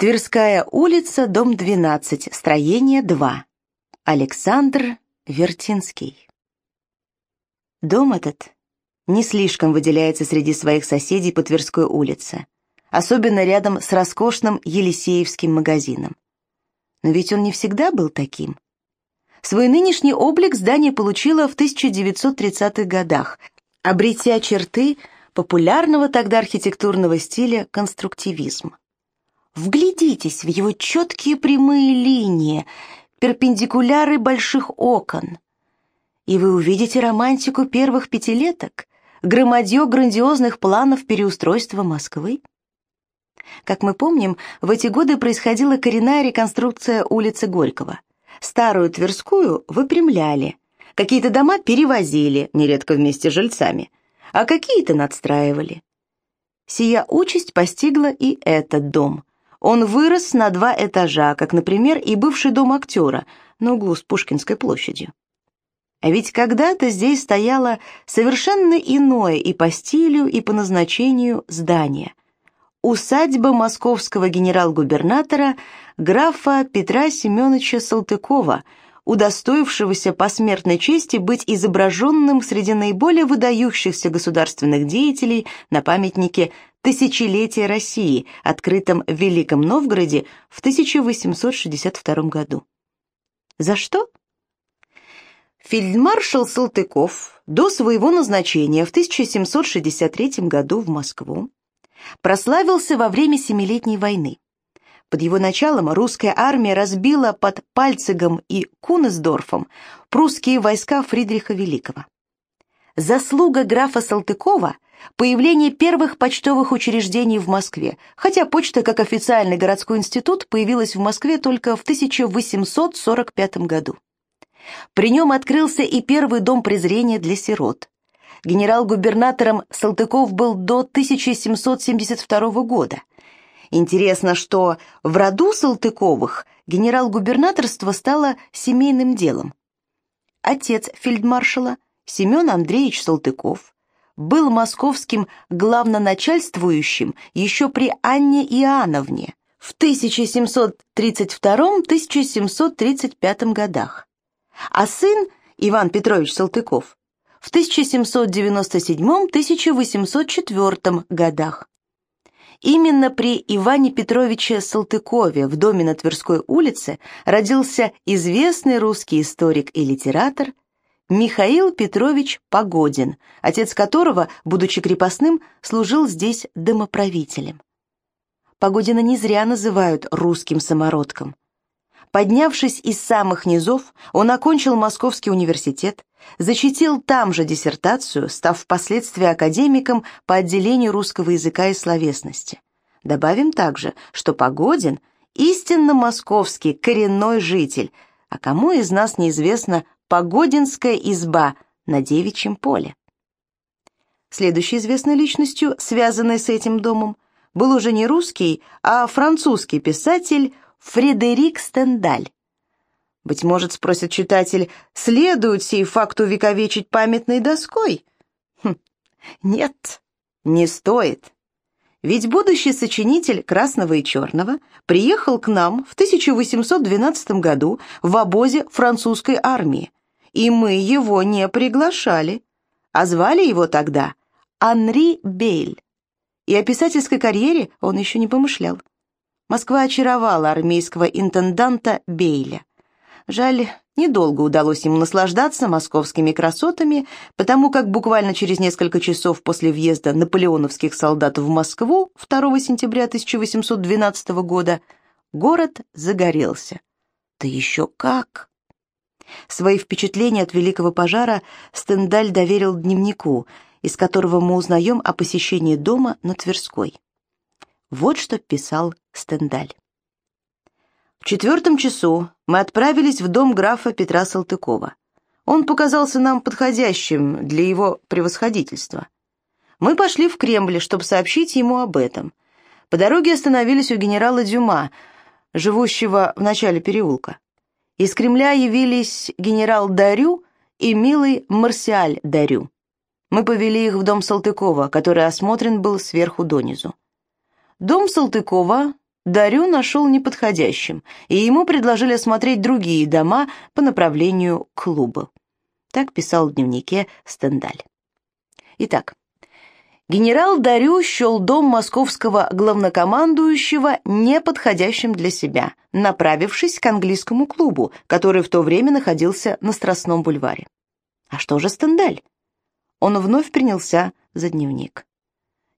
Тверская улица, дом 12, строение 2. Александр Вертинский. Дом этот не слишком выделяется среди своих соседей по Тверской улице, особенно рядом с роскошным Елисеевским магазином. Но ведь он не всегда был таким. Свой нынешний облик здание получило в 1930-х годах, обретя черты популярного тогда архитектурного стиля конструктивизм. Вглядитесь в его четкие прямые линии, перпендикуляры больших окон, и вы увидите романтику первых пятилеток, громадье грандиозных планов переустройства Москвы. Как мы помним, в эти годы происходила коренная реконструкция улицы Горького. Старую Тверскую выпрямляли, какие-то дома перевозили, нередко вместе с жильцами, а какие-то надстраивали. Сия участь постигла и этот дом. Он вырос на два этажа, как, например, и бывший дом актера на углу с Пушкинской площадью. А ведь когда-то здесь стояло совершенно иное и по стилю, и по назначению здание. Усадьба московского генерал-губернатора графа Петра Семеновича Салтыкова, удостоившегося посмертной чести быть изображенным среди наиболее выдающихся государственных деятелей на памятнике «Тысячелетие России», открытом в Великом Новгороде в 1862 году. За что? Фельдмаршал Салтыков до своего назначения в 1763 году в Москву прославился во время Семилетней войны. Под его началом русская армия разбила под Пальцигом и Кунесдорфом прусские войска Фридриха Великого. Заслуга графа Салтыкова – появление первых почтовых учреждений в Москве, хотя почта как официальный городской институт появилась в Москве только в 1845 году. При нем открылся и первый дом презрения для сирот. Генерал-губернатором Салтыков был до 1772 года. Интересно, что в роду Салтыковых генерал-губернаторство стало семейным делом. Отец фельдмаршала, Семен Андреевич Салтыков, был московским главноначальствующим еще при Анне Иоанновне в 1732-1735 годах а сын Иван Петрович Салтыков в 1797-1804 годах. Именно при Иване Петровиче Салтыкове в доме на Тверской улице родился известный русский историк и литератор Михаил Петрович Погодин, отец которого, будучи крепостным, служил здесь домоправителем. Погодина не зря называют русским самородком. Поднявшись из самых низов, он окончил Московский университет, защитил там же диссертацию, став впоследствии академиком по отделению русского языка и словесности. Добавим также, что Погодин – истинно московский коренной житель, а кому из нас неизвестна Погодинская изба на Девичьем поле. Следующей известной личностью, связанной с этим домом, был уже не русский, а французский писатель Фредерик Стендаль. Быть может, спросит читатель, следует сей факту увековечить памятной доской? Хм, нет, не стоит. Ведь будущий сочинитель «Красного и черного» приехал к нам в 1812 году в обозе французской армии, и мы его не приглашали, а звали его тогда Анри Бейль. И о писательской карьере он еще не помышлял. Москва очаровала армейского интенданта Бейля. Жаль, недолго удалось ему наслаждаться московскими красотами, потому как буквально через несколько часов после въезда наполеоновских солдат в Москву 2 сентября 1812 года город загорелся. Да еще как! Свои впечатления от Великого пожара Стендаль доверил дневнику, из которого мы узнаем о посещении дома на Тверской. Вот что писал Стендаль. В четвертом часу мы отправились в дом графа Петра Салтыкова. Он показался нам подходящим для его превосходительства. Мы пошли в Кремль, чтобы сообщить ему об этом. По дороге остановились у генерала Дюма, живущего в начале переулка. Из Кремля явились генерал Дарю и милый Марсиаль Дарю. Мы повели их в дом Салтыкова, который осмотрен был сверху донизу. Дом Салтыкова Дарю нашел неподходящим, и ему предложили осмотреть другие дома по направлению к клубу. Так писал в дневнике Стендаль. Итак, генерал Дарю счел дом московского главнокомандующего неподходящим для себя, направившись к английскому клубу, который в то время находился на Страстном бульваре. А что же Стендаль? Он вновь принялся за дневник.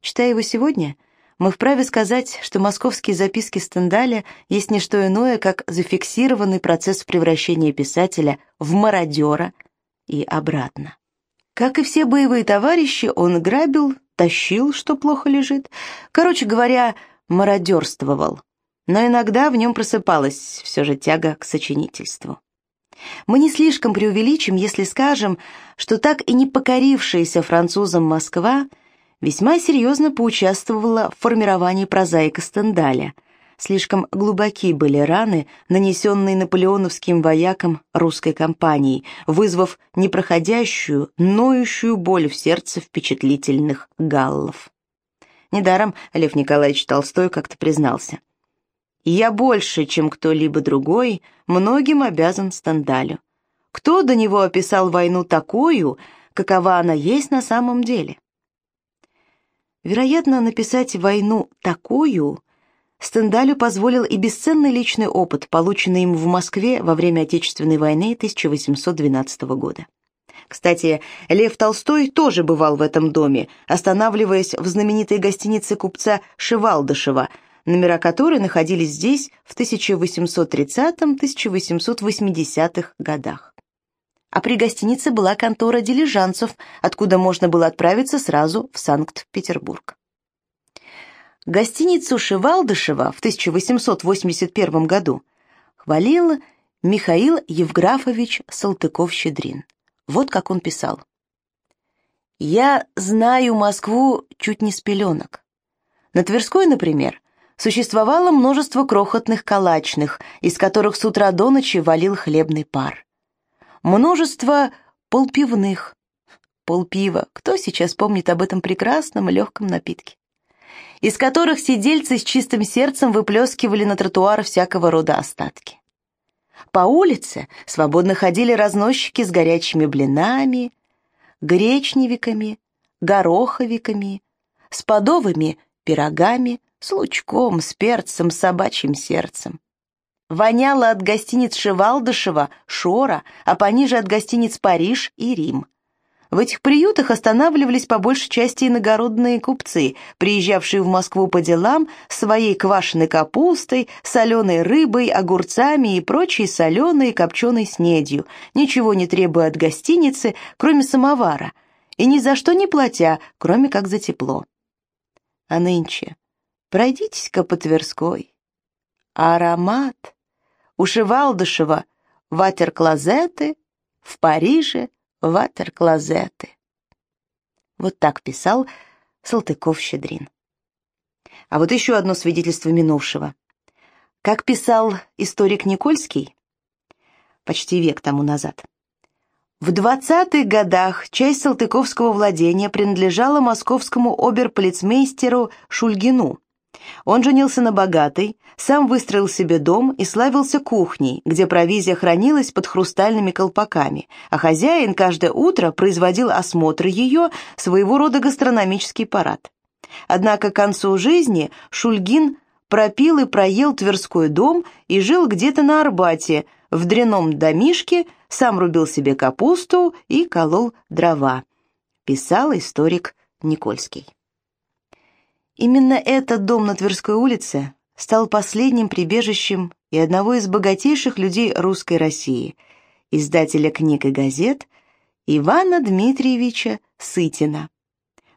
Читая его сегодня, мы вправе сказать, что московские записки Стендаля есть не что иное, как зафиксированный процесс превращения писателя в мародера и обратно. Как и все боевые товарищи, он грабил, тащил, что плохо лежит. Короче говоря, мародерствовал. Но иногда в нем просыпалась все же тяга к сочинительству. Мы не слишком преувеличим, если скажем, что так и не покорившаяся французам Москва весьма серьезно поучаствовала в формировании прозаика Стендаля – Слишком глубоки были раны, нанесенные наполеоновским воякам русской компании, вызвав непроходящую, ноющую боль в сердце впечатлительных галлов. Недаром Лев Николаевич Толстой как-то признался. «Я больше, чем кто-либо другой, многим обязан Стендалю. Кто до него описал войну такую, какова она есть на самом деле?» Вероятно, написать войну такую – Стендалю позволил и бесценный личный опыт, полученный им в Москве во время Отечественной войны 1812 года. Кстати, Лев Толстой тоже бывал в этом доме, останавливаясь в знаменитой гостинице купца Шевалдышева, номера которой находились здесь в 1830-1880-х годах. А при гостинице была контора дилижанцев, откуда можно было отправиться сразу в Санкт-Петербург. Гостиницу Шевалдышева в 1881 году хвалил Михаил Евграфович Салтыков-Щедрин. Вот как он писал. «Я знаю Москву чуть не с пеленок. На Тверской, например, существовало множество крохотных калачных, из которых с утра до ночи валил хлебный пар. Множество полпивных. Полпива. Кто сейчас помнит об этом прекрасном и легком напитке? Из которых сидельцы с чистым сердцем выплескивали на тротуар всякого рода остатки. По улице свободно ходили разносчики с горячими блинами, гречневиками, гороховиками, с подовыми пирогами, с лучком, с перцем, с собачьим сердцем. Воняло от гостиниц Шевалдышева, Шора, а пониже от гостиниц Париж и Рим. В этих приютах останавливались по большей части иногородные купцы, приезжавшие в Москву по делам своей квашеной капустой, соленой рыбой, огурцами и прочей соленой и копченой снедью, ничего не требуя от гостиницы, кроме самовара, и ни за что не платя, кроме как за тепло. А нынче пройдитесь-ка по Тверской. Аромат. У Шевалдышева ватер-клозеты, в Париже — ватер-клозеты. Вот так писал Салтыков-Щедрин. А вот еще одно свидетельство минувшего. Как писал историк Никольский, почти век тому назад, в 20-х годах часть салтыковского владения принадлежала московскому оберполицмейстеру Шульгину, он женился на богатой, сам выстроил себе дом и славился кухней, где провизия хранилась под хрустальными колпаками, а хозяин каждое утро производил осмотр ее, своего рода гастрономический парад. Однако к концу жизни Шульгин пропил и проел Тверской дом и жил где-то на Арбате, в дряном домишке, сам рубил себе капусту и колол дрова, писал историк Никольский. Именно этот дом на Тверской улице стал последним прибежищем и одного из богатейших людей русской России, издателя книг и газет Ивана Дмитриевича Сытина.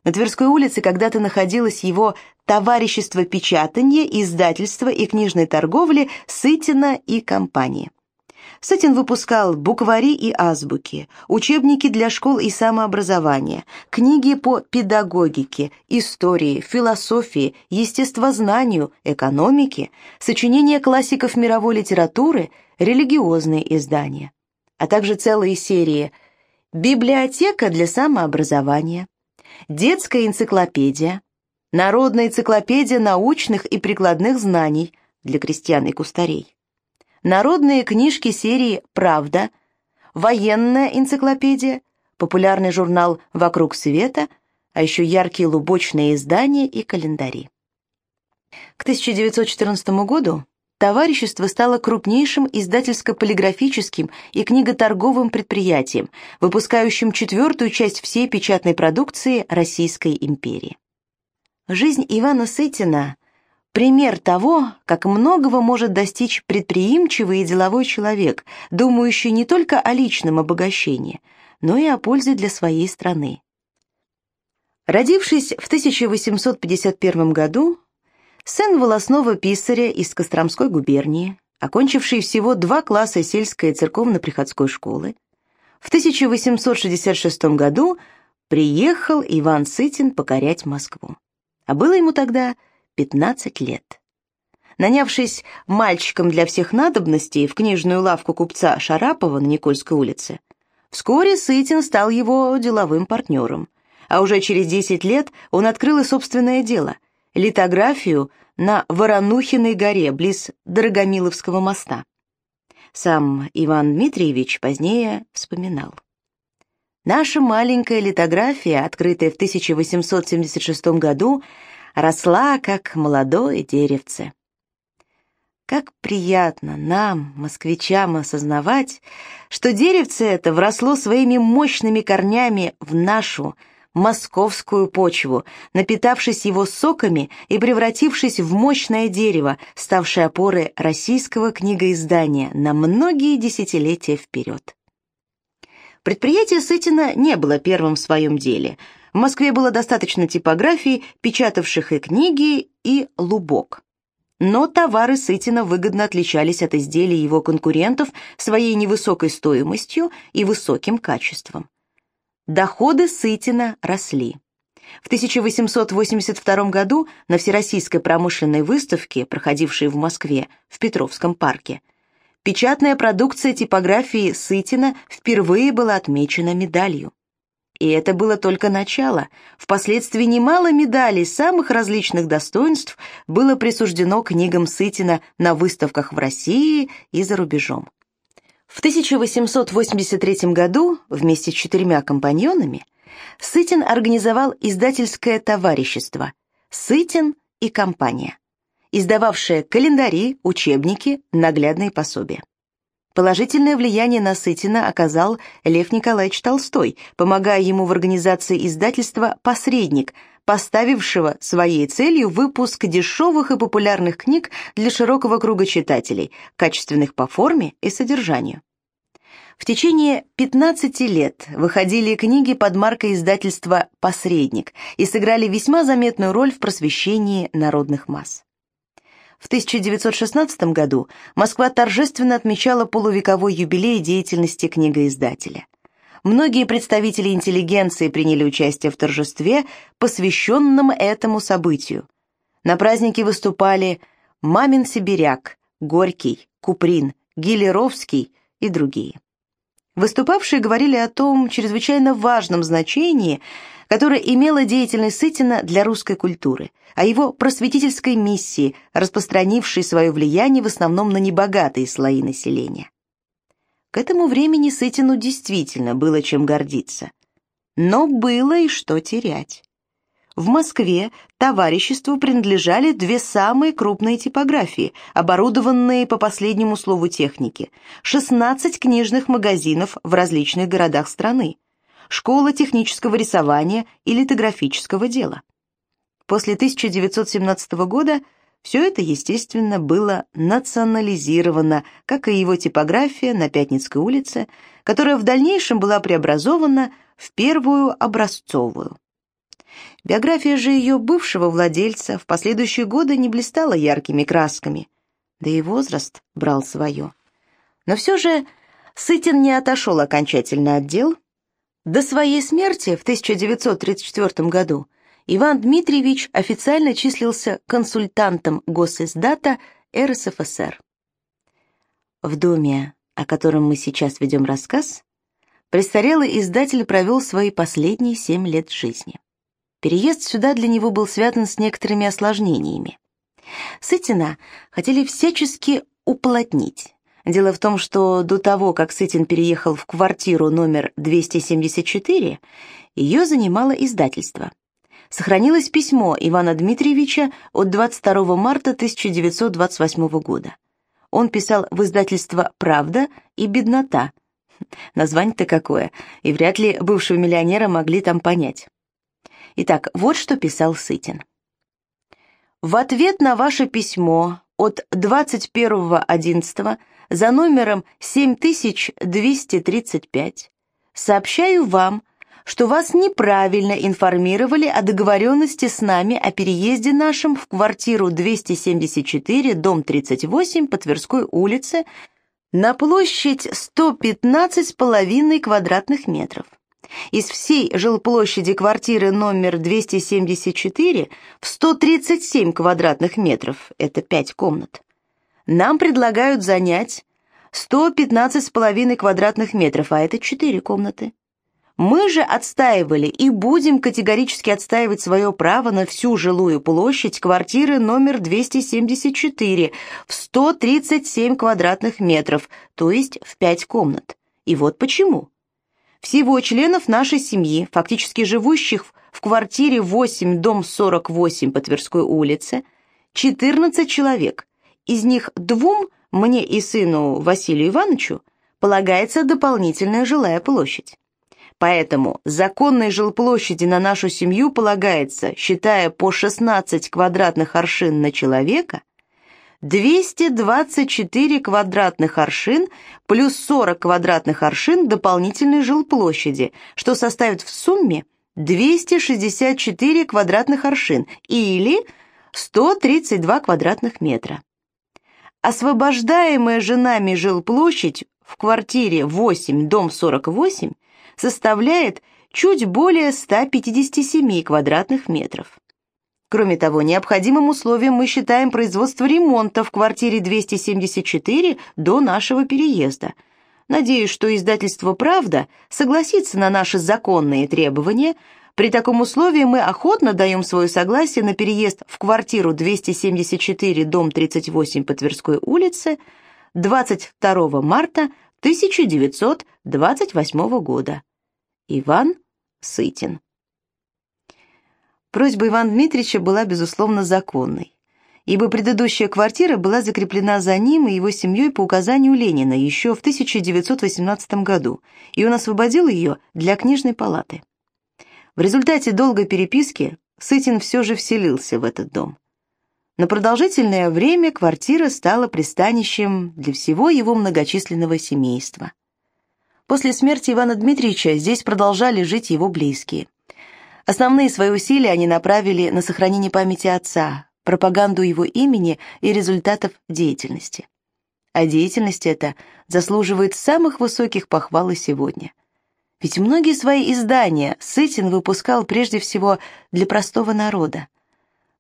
На Тверской улице когда-то находилось его товарищество печатания, издательства и книжной торговли Сытина и компании. Сытин выпускал буквари и азбуки, учебники для школ и самообразования, книги по педагогике, истории, философии, естествознанию, экономике, сочинения классиков мировой литературы, религиозные издания, а также целые серии «Библиотека для самообразования», «Детская энциклопедия», Народная энциклопедия научных и прикладных знаний для крестьян и кустарей. Народные книжки серии «Правда», военная энциклопедия, популярный журнал «Вокруг света», а еще яркие лубочные издания и календари. К 1914 году товарищество стало крупнейшим издательско-полиграфическим и книготорговым предприятием, выпускающим четвертую часть всей печатной продукции Российской империи. Жизнь Ивана Сытина – пример того, как многого может достичь предприимчивый и деловой человек, думающий не только о личном обогащении, но и о пользе для своей страны. Родившись в 1851 году, сын волосного писаря из Костромской губернии, окончивший всего два класса сельской и церковно-приходской школы, в 1866 году приехал Иван Сытин покорять Москву. А было ему тогда 15 лет. Нанявшись мальчиком для всех надобностей в книжную лавку купца Шарапова на Никольской улице, вскоре Сытин стал его деловым партнером, а уже через 10 лет он открыл и собственное дело – литографию на Воронухиной горе, близ Дорогомиловского моста. Сам Иван Дмитриевич позднее вспоминал. Наша маленькая литография, открытая в 1876 году, росла как молодое деревце. Как приятно нам, москвичам, осознавать, что деревце это вросло своими мощными корнями в нашу, московскую почву, напитавшись его соками и превратившись в мощное дерево, ставшее опорой российского книгоиздания на многие десятилетия вперед. Предприятие Сытина не было первым в своем деле. В Москве было достаточно типографий, печатавших и книги, и лубок. Но товары Сытина выгодно отличались от изделий его конкурентов своей невысокой стоимостью и высоким качеством. Доходы Сытина росли. В 1882 году на Всероссийской промышленной выставке, проходившей в Москве, в Петровском парке, печатная продукция типографии Сытина впервые была отмечена медалью. И это было только начало. Впоследствии немало медалей самых различных достоинств было присуждено книгам Сытина на выставках в России и за рубежом. В 1883 году вместе с четырьмя компаньонами Сытин организовал издательское товарищество «Сытин и компания», издававшее календари, учебники, наглядные пособия. Положительное влияние на Сытина оказал Лев Николаевич Толстой, помогая ему в организации издательства «Посредник», поставившего своей целью выпуск дешевых и популярных книг для широкого круга читателей, качественных по форме и содержанию. В течение 15 лет выходили книги под маркой издательства «Посредник» и сыграли весьма заметную роль в просвещении народных масс. В 1916 году Москва торжественно отмечала полувековой юбилей деятельности книгоиздателя. Многие представители интеллигенции приняли участие в торжестве, посвященном этому событию. На празднике выступали Мамин Сибиряк, Горький, Куприн, Гилеровский и другие. Выступавшие говорили о том чрезвычайно важном значении, которое имела деятельность Сытина для русской культуры, о его просветительской миссии, распространившей свое влияние в основном на небогатые слои населения. К этому времени Сытину действительно было чем гордиться. Но было и что терять. В Москве товариществу принадлежали две самые крупные типографии, оборудованные по последнему слову техники, 16 книжных магазинов в различных городах страны, школа технического рисования и литографического дела. После 1917 года все это, естественно, было национализировано, как и его типография на Пятницкой улице, которая в дальнейшем была преобразована в первую образцовую. Биография же ее бывшего владельца в последующие годы не блистала яркими красками, да и возраст брал свое. Но все же Сытин не отошел окончательно от дел. До своей смерти в 1934 году Иван Дмитриевич официально числился консультантом Госиздата РСФСР. В доме, о котором мы сейчас ведем рассказ, престарелый издатель провел свои последние семь лет жизни. Переезд сюда для него был связан с некоторыми осложнениями. Сытина хотели всячески уплотнить. Дело в том, что до того, как Сытин переехал в квартиру номер 274, ее занимало издательство. Сохранилось письмо Ивана Дмитриевича от 22 марта 1928 года. Он писал в издательство «Правда» и «Беднота». Название-то какое, и вряд ли бывшего миллионера могли там понять. Итак, вот что писал Сытин. В ответ на ваше письмо от 21.11 за номером 7235 сообщаю вам, что вас неправильно информировали о договоренности с нами о переезде нашем в квартиру 274, дом 38 по Тверской улице на площадь 115,5 квадратных метров. Из всей жилплощади квартиры номер 274 в 137 квадратных метров, это 5 комнат, нам предлагают занять 115,5 квадратных метров, а это 4 комнаты. Мы же отстаивали и будем категорически отстаивать свое право на всю жилую площадь квартиры номер 274 в 137 квадратных метров, то есть в 5 комнат. И вот почему. Всего членов нашей семьи, фактически живущих в квартире 8, дом 48 по Тверской улице, 14 человек. Из них двум, мне и сыну Василию Ивановичу, полагается дополнительная жилая площадь. Поэтому законной жилплощади на нашу семью полагается, считая по 16 квадратных аршин на человека, 224 квадратных аршин плюс 40 квадратных аршин дополнительной жилплощади, что составит в сумме 264 квадратных аршин или 132 квадратных метра. Освобождаемая женами жилплощадь в квартире 8, дом 48 составляет чуть более 157 квадратных метров. Кроме того, необходимым условием мы считаем производство ремонта в квартире 274 до нашего переезда. Надеюсь, что издательство «Правда» согласится на наши законные требования. При таком условии мы охотно даем свое согласие на переезд в квартиру 274, дом 38 по Тверской улице 22 марта 1928 года. Иван Сытин. Просьба Ивана Дмитриевича была, безусловно, законной, ибо предыдущая квартира была закреплена за ним и его семьей по указанию Ленина еще в 1918 году, и он освободил ее для книжной палаты. В результате долгой переписки Сытин все же вселился в этот дом. На продолжительное время квартира стала пристанищем для всего его многочисленного семейства. После смерти Ивана Дмитриевича здесь продолжали жить его близкие. Основные свои усилия они направили на сохранение памяти отца, пропаганду его имени и результатов деятельности. А деятельность эта заслуживает самых высоких похвал и сегодня. Ведь многие свои издания Сытин выпускал прежде всего для простого народа.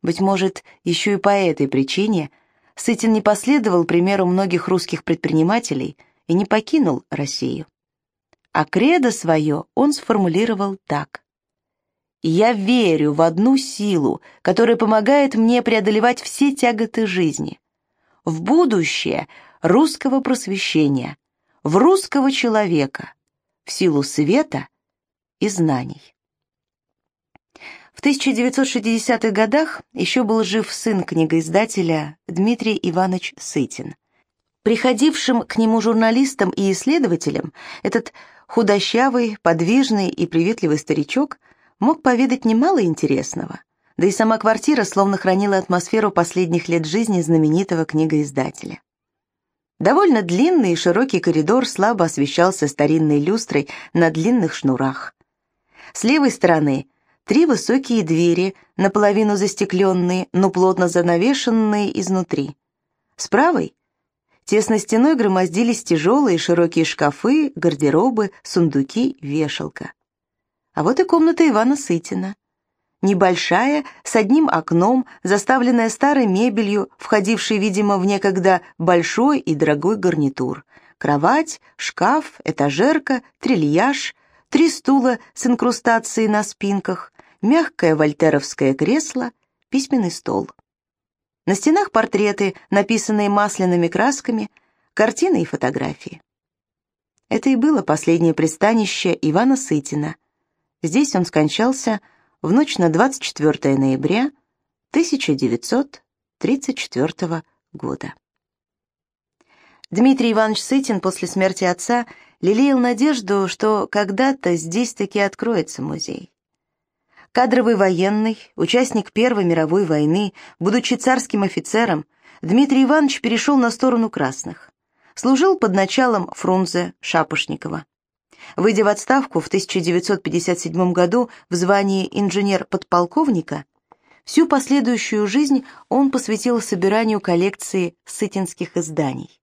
Быть может, еще и по этой причине Сытин не последовал примеру многих русских предпринимателей и не покинул Россию. А кредо свое он сформулировал так. Я верю в одну силу, которая помогает мне преодолевать все тяготы жизни. В будущее русского просвещения, в русского человека, в силу света и знаний. В 1960-х годах еще был жив сын книгоиздателя Дмитрий Иванович Сытин. Приходившим к нему журналистам и исследователям этот худощавый, подвижный и приветливый старичок – мог поведать немало интересного, да и сама квартира словно хранила атмосферу последних лет жизни знаменитого книгоиздателя. Довольно длинный и широкий коридор слабо освещался старинной люстрой на длинных шнурах. С левой стороны три высокие двери, наполовину застекленные, но плотно занавешенные изнутри. С правой тесной стеной громоздились тяжелые широкие шкафы, гардеробы, сундуки, вешалка. А вот и комната Ивана Сытина. Небольшая, с одним окном, заставленная старой мебелью, входившей, видимо, в некогда большой и дорогой гарнитур. Кровать, шкаф, этажерка, трильяж, три стула с инкрустацией на спинках, мягкое вольтеровское кресло, письменный стол. На стенах портреты, написанные масляными красками, картины и фотографии. Это и было последнее пристанище Ивана Сытина. Здесь он скончался в ночь на 24 ноября 1934 года. Дмитрий Иванович Сытин после смерти отца лелеял надежду, что когда-то здесь таки откроется музей. Кадровый военный, участник Первой мировой войны, будучи царским офицером, Дмитрий Иванович перешел на сторону красных. Служил под началом Фрунзе Шапошникова. Выйдя в отставку в 1957 году в звании инженер-подполковника, всю последующую жизнь он посвятил собиранию коллекции сытинских изданий.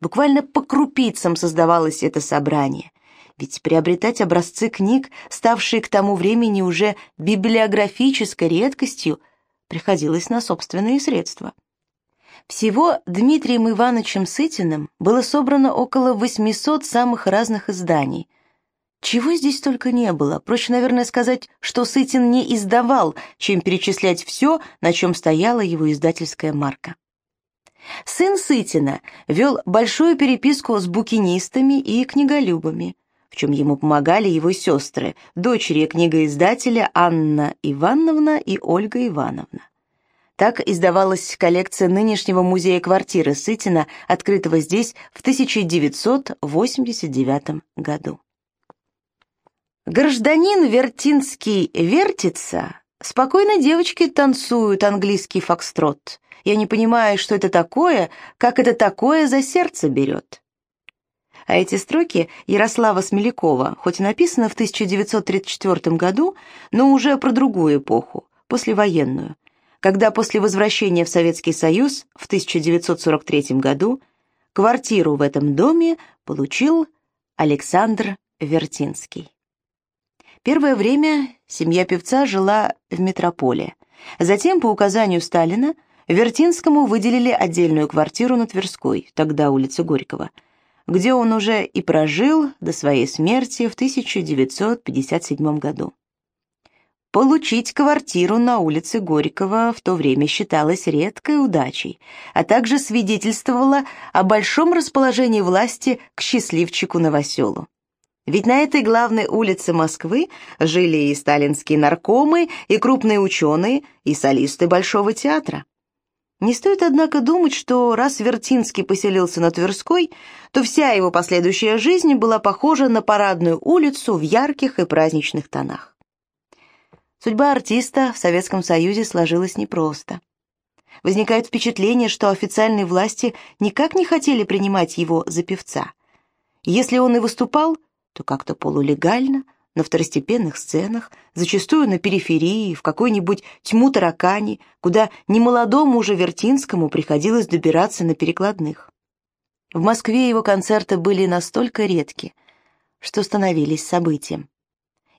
Буквально по крупицам создавалось это собрание, ведь приобретать образцы книг, ставшие к тому времени уже библиографической редкостью, приходилось на собственные средства. Всего Дмитрием Ивановичем Сытиным было собрано около 800 самых разных изданий. Чего здесь только не было. Проще, наверное, сказать, что Сытин не издавал, чем перечислять все, на чем стояла его издательская марка. Сын Сытина вел большую переписку с букинистами и книголюбами, в чем ему помогали его сестры, дочери книгоиздателя Анна Ивановна и Ольга Ивановна. Так издавалась коллекция нынешнего музея квартиры Сытина, открытого здесь в 1989 году. Гражданин Вертинский вертится, спокойно девочки танцуют английский фокстрот. Я не понимаю, что это такое, как это такое за сердце берет. А эти строки Ярослава Смелякова, хоть и написаны в 1934 году, но уже про другую эпоху, послевоенную, когда после возвращения в Советский Союз в 1943 году квартиру в этом доме получил Александр Вертинский. Первое время семья певца жила в метрополе. Затем, по указанию Сталина, Вертинскому выделили отдельную квартиру на Тверской, тогда улица Горького, где он уже и прожил до своей смерти в 1957 году. Получить квартиру на улице Горького в то время считалось редкой удачей, а также свидетельствовало о большом расположении власти к счастливчику-новоселу. Ведь на этой главной улице Москвы жили и сталинские наркомы, и крупные ученые, и солисты Большого театра. Не стоит, однако, думать, что раз Вертинский поселился на Тверской, то вся его последующая жизнь была похожа на парадную улицу в ярких и праздничных тонах. Судьба артиста в Советском Союзе сложилась непросто. Возникает впечатление, что официальные власти никак не хотели принимать его за певца. Если он и выступал, то как-то полулегально – на второстепенных сценах, зачастую на периферии, в какой-нибудь тьму таракани, куда немолодому уже Вертинскому приходилось добираться на перекладных. В Москве его концерты были настолько редки, что становились событием.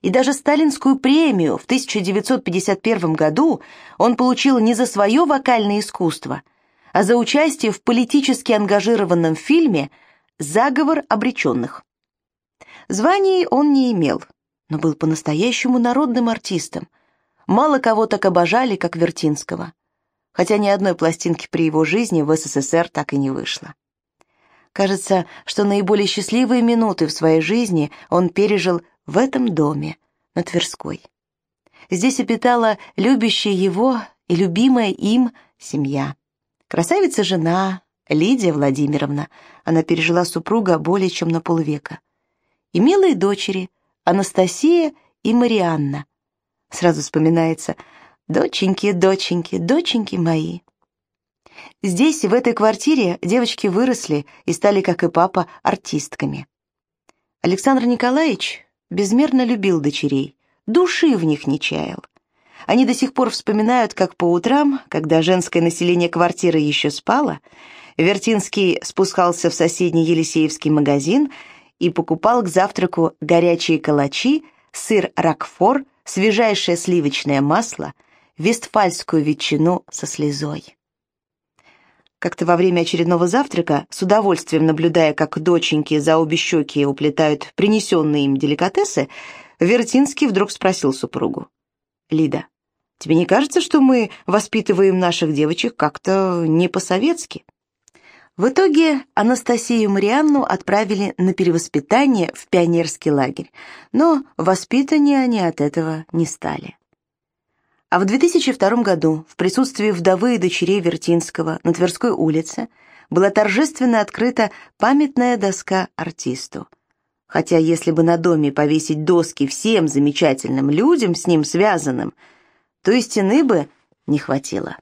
И даже сталинскую премию в 1951 году он получил не за свое вокальное искусство, а за участие в политически ангажированном фильме «Заговор обреченных». Званий он не имел, но был по-настоящему народным артистом. Мало кого так обожали, как Вертинского. Хотя ни одной пластинки при его жизни в СССР так и не вышло. Кажется, что наиболее счастливые минуты в своей жизни он пережил в этом доме, на Тверской. Здесь обитала любящая его и любимая им семья. Красавица-жена, Лидия Владимировна, она пережила супруга более чем на полвека. И милые дочери – Анастасия и Марианна. Сразу вспоминается «Доченьки, доченьки, доченьки мои». Здесь, в этой квартире, девочки выросли и стали, как и папа, артистками. Александр Николаевич безмерно любил дочерей, души в них не чаял. Они до сих пор вспоминают, как по утрам, когда женское население квартиры еще спало, Вертинский спускался в соседний Елисеевский магазин и покупал к завтраку горячие калачи, сыр ракфор, свежайшее сливочное масло, вестфальскую ветчину со слезой. Как-то во время очередного завтрака, с удовольствием наблюдая, как доченьки за обе щеки уплетают принесенные им деликатесы, Вертинский вдруг спросил супругу. Лида. Тебе не кажется, что мы воспитываем наших девочек как-то не по-советски? В итоге Анастасию Марианну отправили на перевоспитание в пионерский лагерь, но воспитаннее они от этого не стали. А в 2002 году в присутствии вдовы и дочерей Вертинского на Тверской улице была торжественно открыта памятная доска артисту. Хотя если бы на доме повесить доски всем замечательным людям, с ним связанным, то и стены бы не хватило.